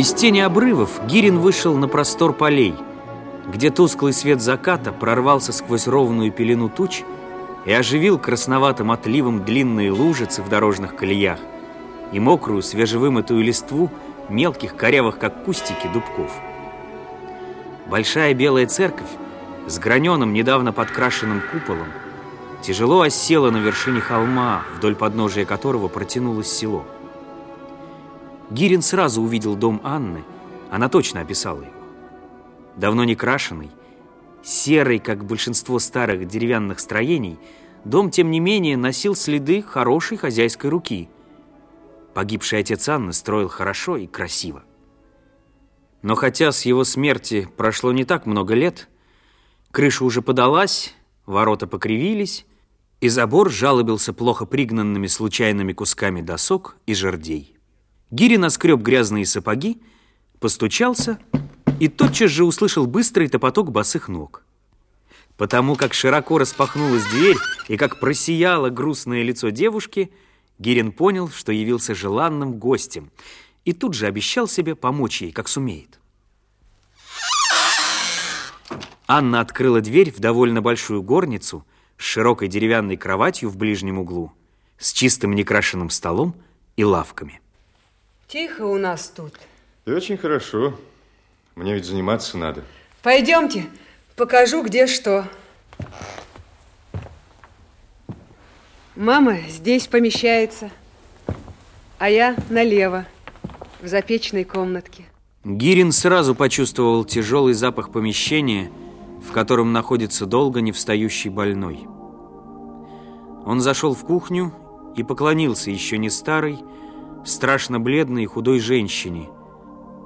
Из тени обрывов Гирин вышел на простор полей, где тусклый свет заката прорвался сквозь ровную пелену туч и оживил красноватым отливом длинные лужицы в дорожных колеях и мокрую свежевымытую листву мелких корявых, как кустики, дубков. Большая белая церковь с граненым, недавно подкрашенным куполом тяжело осела на вершине холма, вдоль подножия которого протянулось село. Гирин сразу увидел дом Анны, она точно описала его. Давно не крашеный, серый, как большинство старых деревянных строений, дом, тем не менее, носил следы хорошей хозяйской руки. Погибший отец Анны строил хорошо и красиво. Но хотя с его смерти прошло не так много лет, крыша уже подалась, ворота покривились, и забор жалобился плохо пригнанными случайными кусками досок и жердей. Гири наскреб грязные сапоги, постучался и тотчас же услышал быстрый топоток босых ног. Потому как широко распахнулась дверь и как просияло грустное лицо девушки, Гирин понял, что явился желанным гостем, и тут же обещал себе помочь ей, как сумеет. Анна открыла дверь в довольно большую горницу с широкой деревянной кроватью в ближнем углу, с чистым некрашенным столом и лавками. Тихо у нас тут. Да очень хорошо. Мне ведь заниматься надо. Пойдемте, покажу, где что. Мама здесь помещается, а я налево, в запечной комнатке. Гирин сразу почувствовал тяжелый запах помещения, в котором находится долго не встающий больной. Он зашел в кухню и поклонился еще не старой, страшно бледной и худой женщине,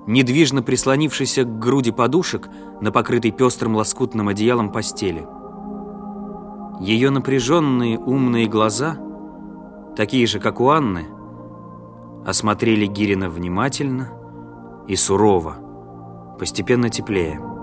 недвижно прислонившейся к груди подушек на покрытой пестрым лоскутным одеялом постели. Ее напряженные умные глаза, такие же, как у Анны, осмотрели Гирина внимательно и сурово, постепенно теплее.